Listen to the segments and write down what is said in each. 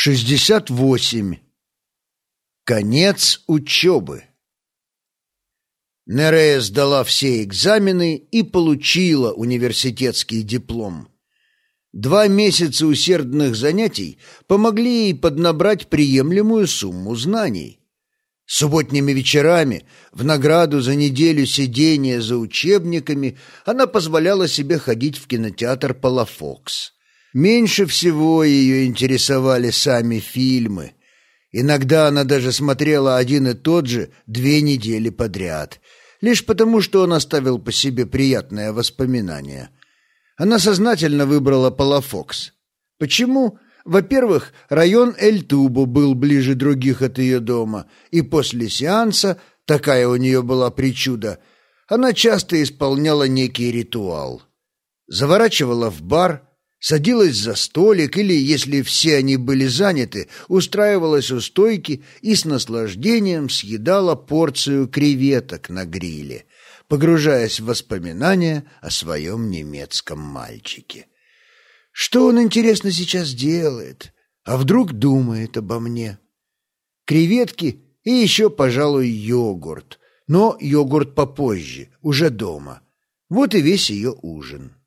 68. Конец учебы. Нерея сдала все экзамены и получила университетский диплом. Два месяца усердных занятий помогли ей поднабрать приемлемую сумму знаний. Субботними вечерами, в награду за неделю сидения за учебниками, она позволяла себе ходить в кинотеатр «Палафокс». Меньше всего ее интересовали сами фильмы. Иногда она даже смотрела один и тот же две недели подряд, лишь потому, что он оставил по себе приятное воспоминание. Она сознательно выбрала Палафокс. Почему? Во-первых, район Эль-Тубо был ближе других от ее дома, и после сеанса, такая у нее была причуда, она часто исполняла некий ритуал. Заворачивала в бар – Садилась за столик или, если все они были заняты, устраивалась у стойки и с наслаждением съедала порцию креветок на гриле, погружаясь в воспоминания о своем немецком мальчике. Что он, интересно, сейчас делает? А вдруг думает обо мне? Креветки и еще, пожалуй, йогурт. Но йогурт попозже, уже дома. Вот и весь ее ужин.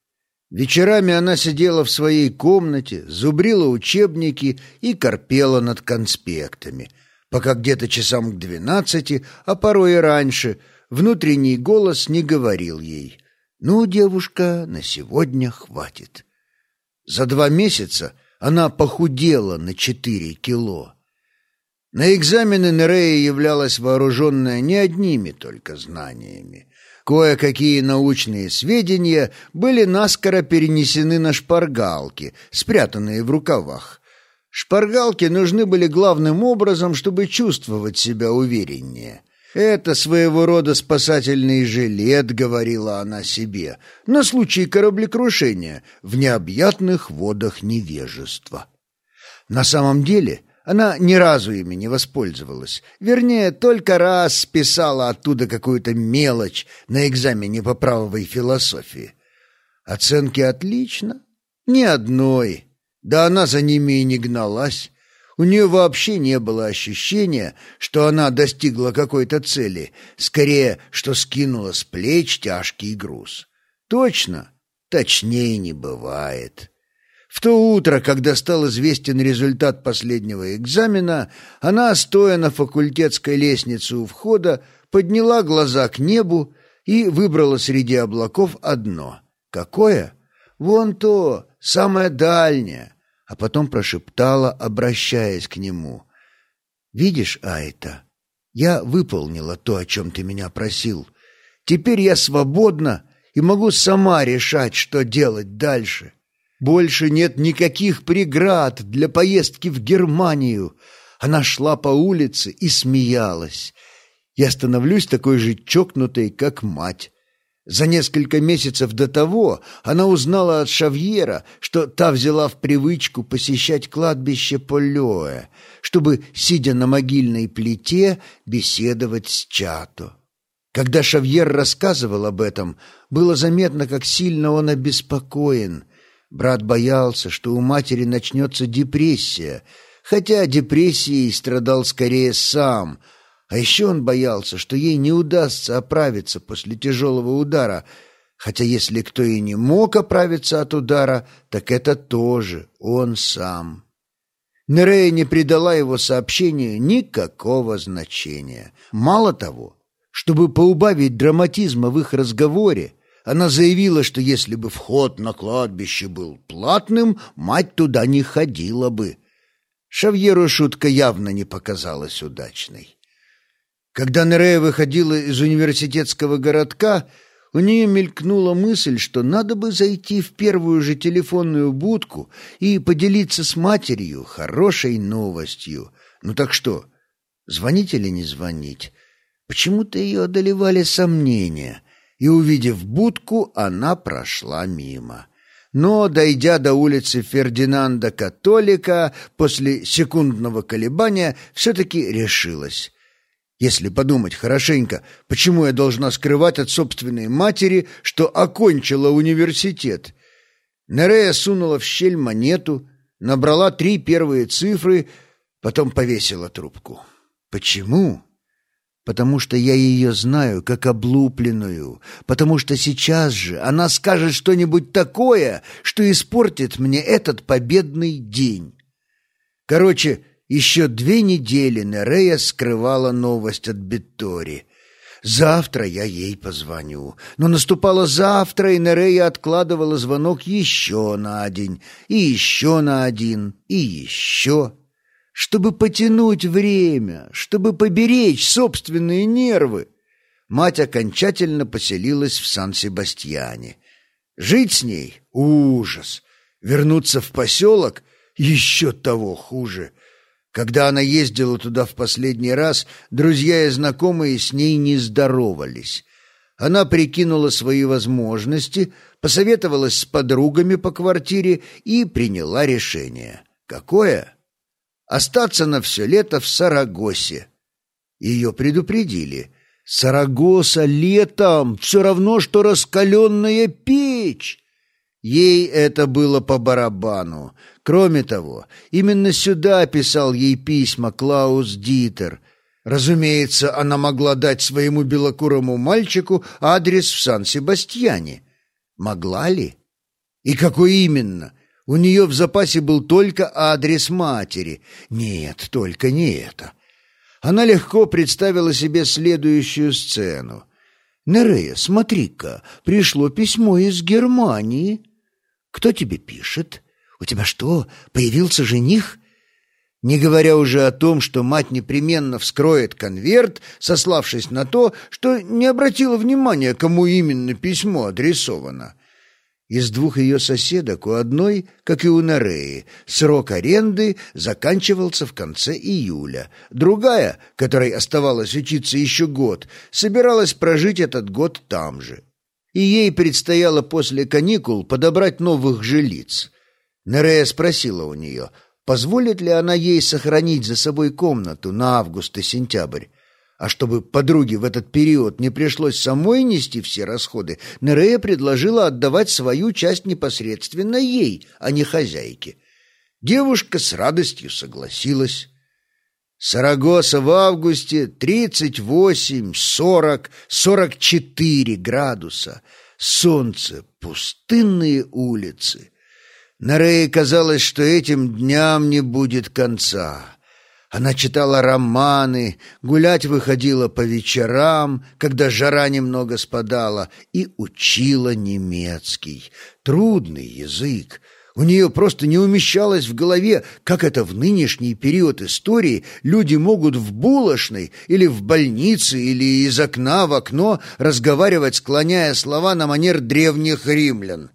Вечерами она сидела в своей комнате, зубрила учебники и корпела над конспектами, пока где-то часам к двенадцати, а порой и раньше, внутренний голос не говорил ей «Ну, девушка, на сегодня хватит». За два месяца она похудела на четыре кило. На экзамены Нерея являлась вооруженная не одними только знаниями. Кое-какие научные сведения были наскоро перенесены на шпаргалки, спрятанные в рукавах. Шпаргалки нужны были главным образом, чтобы чувствовать себя увереннее. «Это своего рода спасательный жилет», — говорила она себе, на случай кораблекрушения в необъятных водах невежества. На самом деле она ни разу ими не воспользовалась. Вернее, только раз списала оттуда какую-то мелочь на экзамене по правовой философии. Оценки отлично. Ни одной. Да она за ними и не гналась. У нее вообще не было ощущения, что она достигла какой-то цели. Скорее, что скинула с плеч тяжкий груз. Точно? Точнее не бывает. В то утро, когда стал известен результат последнего экзамена, она, стоя на факультетской лестнице у входа, подняла глаза к небу и выбрала среди облаков одно. Какое? Вон то, самое дальнее. А потом прошептала, обращаясь к нему. «Видишь, Айта, я выполнила то, о чем ты меня просил. Теперь я свободна и могу сама решать, что делать дальше». Больше нет никаких преград для поездки в Германию. Она шла по улице и смеялась. Я становлюсь такой же чокнутой, как мать. За несколько месяцев до того она узнала от Шавьера, что та взяла в привычку посещать кладбище Полёэ, чтобы, сидя на могильной плите, беседовать с Чато. Когда Шавьер рассказывал об этом, было заметно, как сильно он обеспокоен – Брат боялся, что у матери начнется депрессия, хотя депрессией страдал скорее сам, а еще он боялся, что ей не удастся оправиться после тяжелого удара, хотя если кто и не мог оправиться от удара, так это тоже он сам. Нерея не придала его сообщению никакого значения. Мало того, чтобы поубавить драматизма в их разговоре, она заявила, что если бы вход на кладбище был платным, мать туда не ходила бы. Шавьеру шутка явно не показалась удачной. Когда Нерея выходила из университетского городка, у нее мелькнула мысль, что надо бы зайти в первую же телефонную будку и поделиться с матерью хорошей новостью. Ну так что, звонить или не звонить? Почему-то ее одолевали сомнения — и, увидев будку, она прошла мимо. Но, дойдя до улицы Фердинанда Католика, после секундного колебания все-таки решилась. Если подумать хорошенько, почему я должна скрывать от собственной матери, что окончила университет? Нерея сунула в щель монету, набрала три первые цифры, потом повесила трубку. Почему? Потому что я ее знаю как облупленную, потому что сейчас же она скажет что-нибудь такое, что испортит мне этот победный день. Короче, еще две недели Нерея скрывала новость от Беттори. Завтра я ей позвоню. Но наступало завтра, и Нерея откладывала звонок еще на день, и еще на один, и еще. Чтобы потянуть время, чтобы поберечь собственные нервы. Мать окончательно поселилась в Сан-Себастьяне. Жить с ней — ужас. Вернуться в поселок — еще того хуже — когда она ездила туда в последний раз, друзья и знакомые с ней не здоровались. Она прикинула свои возможности, посоветовалась с подругами по квартире и приняла решение. Какое? Остаться на все лето в Сарагосе. Ее предупредили. Сарагоса летом все равно, что раскаленная печь. Ей это было по барабану. Кроме того, именно сюда писал ей письма Клаус Дитер. Разумеется, она могла дать своему белокурому мальчику адрес в Сан-Себастьяне. Могла ли? И какой именно? У нее в запасе был только адрес матери. Нет, только не это. Она легко представила себе следующую сцену. «Нерея, смотри-ка, пришло письмо из Германии». Кто тебе пишет? У тебя что, появился жених? Не говоря уже о том, что мать непременно вскроет конверт, сославшись на то, что не обратила внимания, кому именно письмо адресовано. Из двух ее соседок у одной, как и у Нареи, срок аренды заканчивался в конце июля. Другая, которой оставалось учиться еще год, собиралась прожить этот год там же и ей предстояло после каникул подобрать новых жилиц. Нерея спросила у нее, позволит ли она ей сохранить за собой комнату на август и сентябрь. А чтобы подруге в этот период не пришлось самой нести все расходы, Нерея предложила отдавать свою часть непосредственно ей, а не хозяйке. Девушка с радостью согласилась. Сарагоса в августе 38, 40, 44 градуса. Солнце, пустынные улицы. Нарее казалось, что этим дням не будет конца. Она читала романы, гулять выходила по вечерам, когда жара немного спадала, и учила немецкий. Трудный язык, у нее просто не умещалось в голове, как это в нынешний период истории люди могут в булочной или в больнице или из окна в окно разговаривать, склоняя слова на манер древних римлян.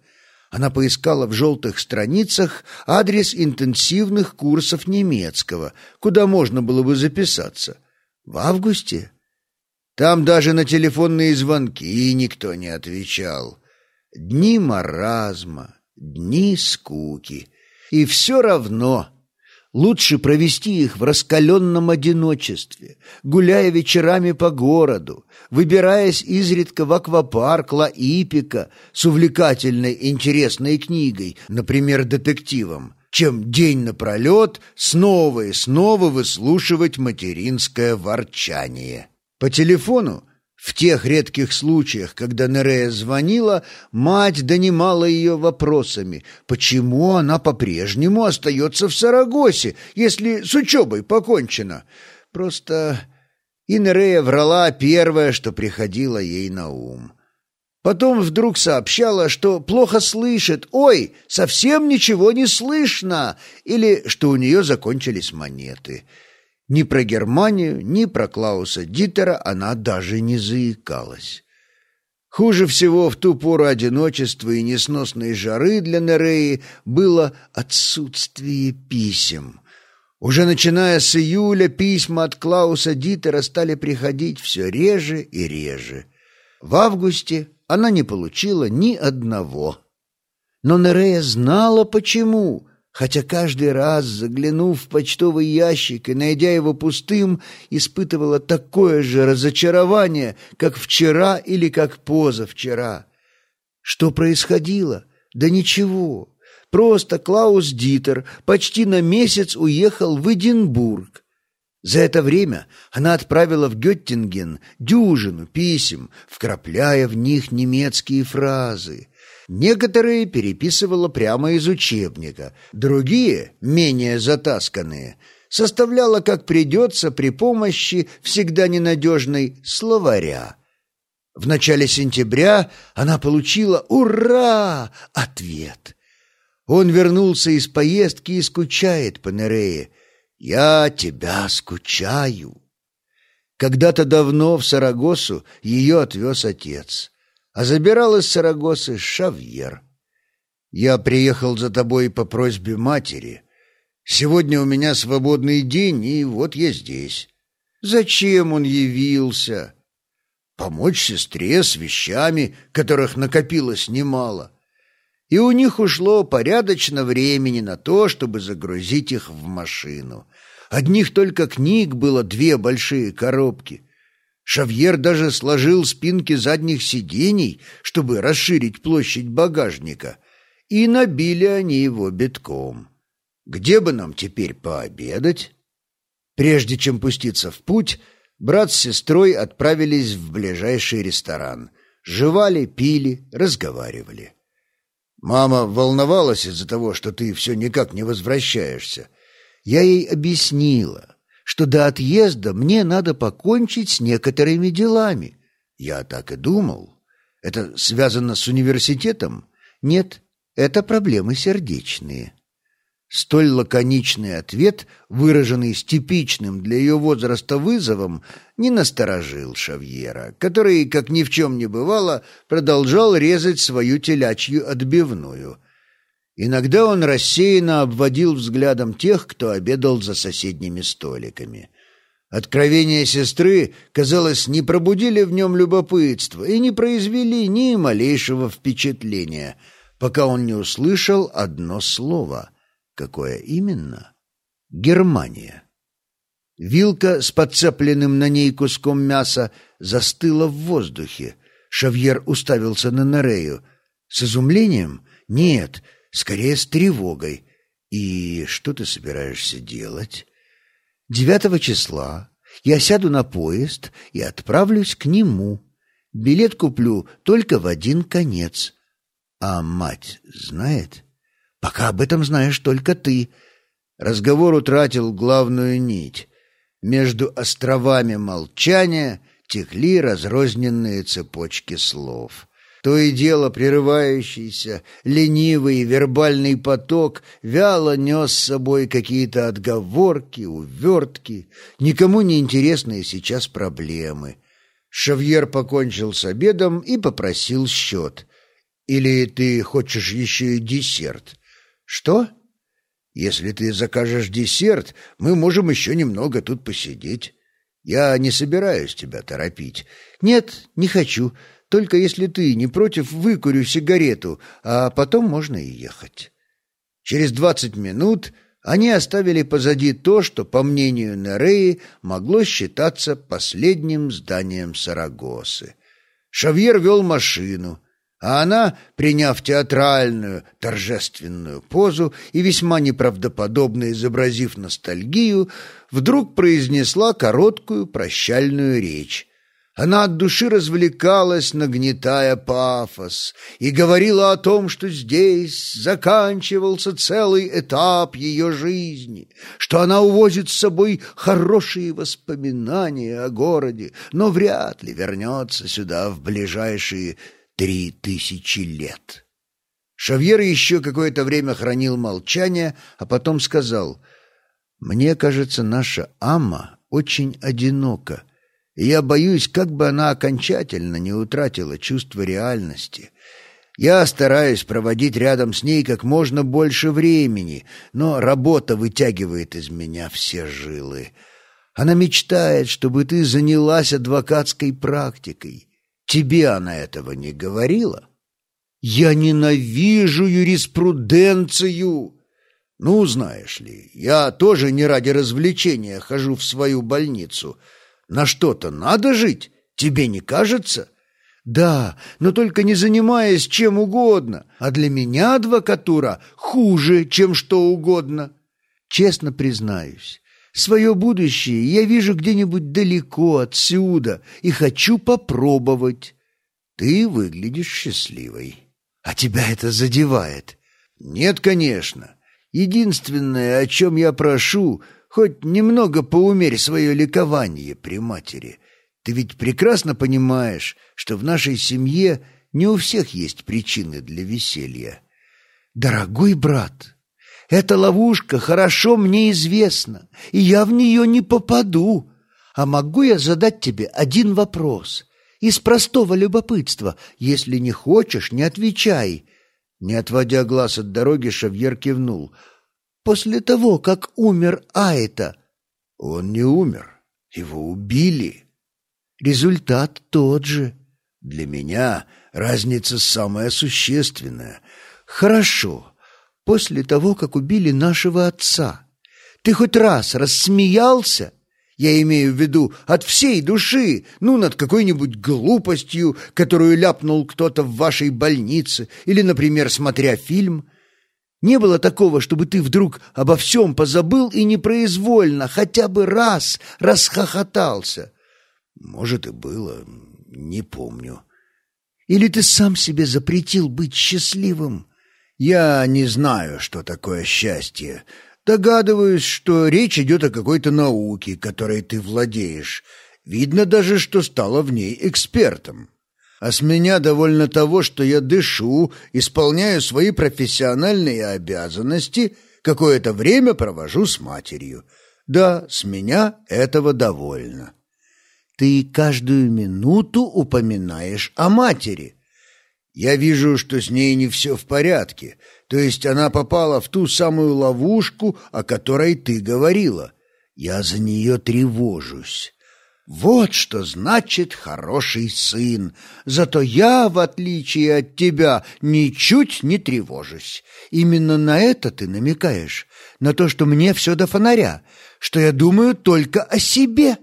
Она поискала в желтых страницах адрес интенсивных курсов немецкого, куда можно было бы записаться. В августе? Там даже на телефонные звонки никто не отвечал. Дни маразма, Дни скуки. И все равно лучше провести их в раскаленном одиночестве, гуляя вечерами по городу, выбираясь изредка в аквапарк Ла-Ипика с увлекательной интересной книгой, например, детективом, чем день напролет снова и снова выслушивать материнское ворчание. По телефону в тех редких случаях, когда Нерея звонила, мать донимала ее вопросами, почему она по-прежнему остается в Сарагосе, если с учебой покончено. Просто и Нерея врала первое, что приходило ей на ум. Потом вдруг сообщала, что плохо слышит, ой, совсем ничего не слышно, или что у нее закончились монеты — ни про Германию, ни про Клауса Дитера она даже не заикалась. Хуже всего в ту пору одиночества и несносной жары для Нереи было отсутствие писем. Уже начиная с июля письма от Клауса Дитера стали приходить все реже и реже. В августе она не получила ни одного. Но Нерея знала почему — хотя каждый раз, заглянув в почтовый ящик и найдя его пустым, испытывала такое же разочарование, как вчера или как позавчера. Что происходило? Да ничего. Просто Клаус Дитер почти на месяц уехал в Эдинбург. За это время она отправила в Геттинген дюжину писем, вкрапляя в них немецкие фразы. Некоторые переписывала прямо из учебника, другие, менее затасканные, составляла как придется при помощи всегда ненадежной словаря. В начале сентября она получила «Ура!» ответ. Он вернулся из поездки и скучает по Нерее. «Я тебя скучаю». Когда-то давно в Сарагосу ее отвез отец, а забирал из Сарагосы Шавьер. «Я приехал за тобой по просьбе матери. Сегодня у меня свободный день, и вот я здесь». «Зачем он явился?» «Помочь сестре с вещами, которых накопилось немало» и у них ушло порядочно времени на то, чтобы загрузить их в машину. Одних только книг было две большие коробки. Шавьер даже сложил спинки задних сидений, чтобы расширить площадь багажника, и набили они его битком. Где бы нам теперь пообедать? Прежде чем пуститься в путь, брат с сестрой отправились в ближайший ресторан. Жевали, пили, разговаривали. Мама волновалась из-за того, что ты все никак не возвращаешься. Я ей объяснила, что до отъезда мне надо покончить с некоторыми делами. Я так и думал. Это связано с университетом? Нет, это проблемы сердечные. Столь лаконичный ответ, выраженный с типичным для ее возраста вызовом, не насторожил Шавьера, который, как ни в чем не бывало, продолжал резать свою телячью отбивную. Иногда он рассеянно обводил взглядом тех, кто обедал за соседними столиками. Откровения сестры, казалось, не пробудили в нем любопытства и не произвели ни малейшего впечатления, пока он не услышал одно слово — Какое именно? Германия. Вилка с подцепленным на ней куском мяса застыла в воздухе. Шавьер уставился на Нерею. С изумлением? Нет, скорее с тревогой. И что ты собираешься делать? Девятого числа я сяду на поезд и отправлюсь к нему. Билет куплю только в один конец. А мать знает? Пока об этом знаешь только ты. Разговор утратил главную нить. Между островами молчания текли разрозненные цепочки слов. То и дело прерывающийся, ленивый вербальный поток вяло нес с собой какие-то отговорки, увертки, никому не интересные сейчас проблемы. Шавьер покончил с обедом и попросил счет. «Или ты хочешь еще и десерт?» «Что?» «Если ты закажешь десерт, мы можем еще немного тут посидеть. Я не собираюсь тебя торопить». «Нет, не хочу. Только если ты не против, выкурю сигарету, а потом можно и ехать». Через двадцать минут они оставили позади то, что, по мнению Нереи, могло считаться последним зданием Сарагосы. Шавьер вел машину — а она, приняв театральную, торжественную позу и весьма неправдоподобно изобразив ностальгию, вдруг произнесла короткую прощальную речь. Она от души развлекалась, нагнетая пафос, и говорила о том, что здесь заканчивался целый этап ее жизни, что она увозит с собой хорошие воспоминания о городе, но вряд ли вернется сюда в ближайшие три тысячи лет. Шавьер еще какое-то время хранил молчание, а потом сказал, «Мне кажется, наша Амма очень одинока, и я боюсь, как бы она окончательно не утратила чувство реальности». Я стараюсь проводить рядом с ней как можно больше времени, но работа вытягивает из меня все жилы. Она мечтает, чтобы ты занялась адвокатской практикой. Тебе она этого не говорила? Я ненавижу юриспруденцию. Ну, знаешь ли, я тоже не ради развлечения хожу в свою больницу. На что-то надо жить, тебе не кажется? Да, но только не занимаясь чем угодно, а для меня адвокатура хуже, чем что угодно. Честно признаюсь, свое будущее я вижу где-нибудь далеко отсюда и хочу попробовать. Ты выглядишь счастливой. А тебя это задевает? Нет, конечно. Единственное, о чем я прошу, хоть немного поумерь свое ликование при матери. Ты ведь прекрасно понимаешь, что в нашей семье не у всех есть причины для веселья. Дорогой брат, эта ловушка хорошо мне известна, и я в нее не попаду. А могу я задать тебе один вопрос? Из простого любопытства. Если не хочешь, не отвечай. Не отводя глаз от дороги, Шавьер кивнул. После того, как умер Айта... Он не умер. Его убили. Результат тот же. Для меня разница самая существенная. Хорошо. После того, как убили нашего отца, ты хоть раз рассмеялся? Я имею в виду от всей души, ну, над какой-нибудь глупостью, которую ляпнул кто-то в вашей больнице, или, например, смотря фильм. Не было такого, чтобы ты вдруг обо всем позабыл и непроизвольно хотя бы раз расхохотался. Может, и было, не помню. Или ты сам себе запретил быть счастливым? Я не знаю, что такое счастье. Догадываюсь, что речь идет о какой-то науке, которой ты владеешь. Видно даже, что стала в ней экспертом. А с меня довольно того, что я дышу, исполняю свои профессиональные обязанности, какое-то время провожу с матерью. Да, с меня этого довольно. Ты каждую минуту упоминаешь о матери. Я вижу, что с ней не все в порядке. То есть она попала в ту самую ловушку, о которой ты говорила. Я за нее тревожусь. Вот что значит хороший сын. Зато я, в отличие от тебя, ничуть не тревожусь. Именно на это ты намекаешь. На то, что мне все до фонаря, что я думаю только о себе».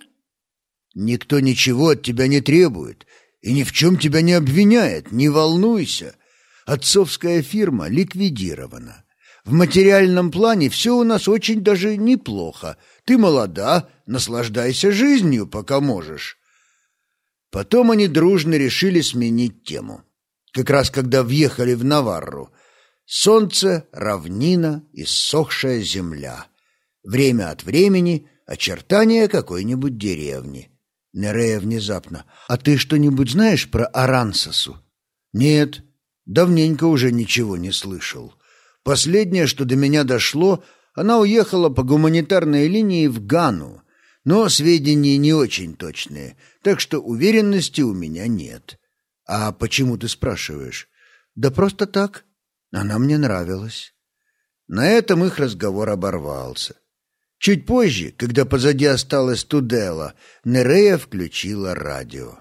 Никто ничего от тебя не требует и ни в чем тебя не обвиняет, не волнуйся. Отцовская фирма ликвидирована. В материальном плане все у нас очень даже неплохо. Ты молода, наслаждайся жизнью, пока можешь. Потом они дружно решили сменить тему. Как раз когда въехали в Наварру. Солнце, равнина, иссохшая земля. Время от времени очертания какой-нибудь деревни. Нерея внезапно. «А ты что-нибудь знаешь про Арансасу?» «Нет, давненько уже ничего не слышал. Последнее, что до меня дошло, она уехала по гуманитарной линии в Гану, но сведения не очень точные, так что уверенности у меня нет. А почему ты спрашиваешь? Да просто так. Она мне нравилась. На этом их разговор оборвался. Чуть позже, когда позади осталась Тудела, Нерея включила радио.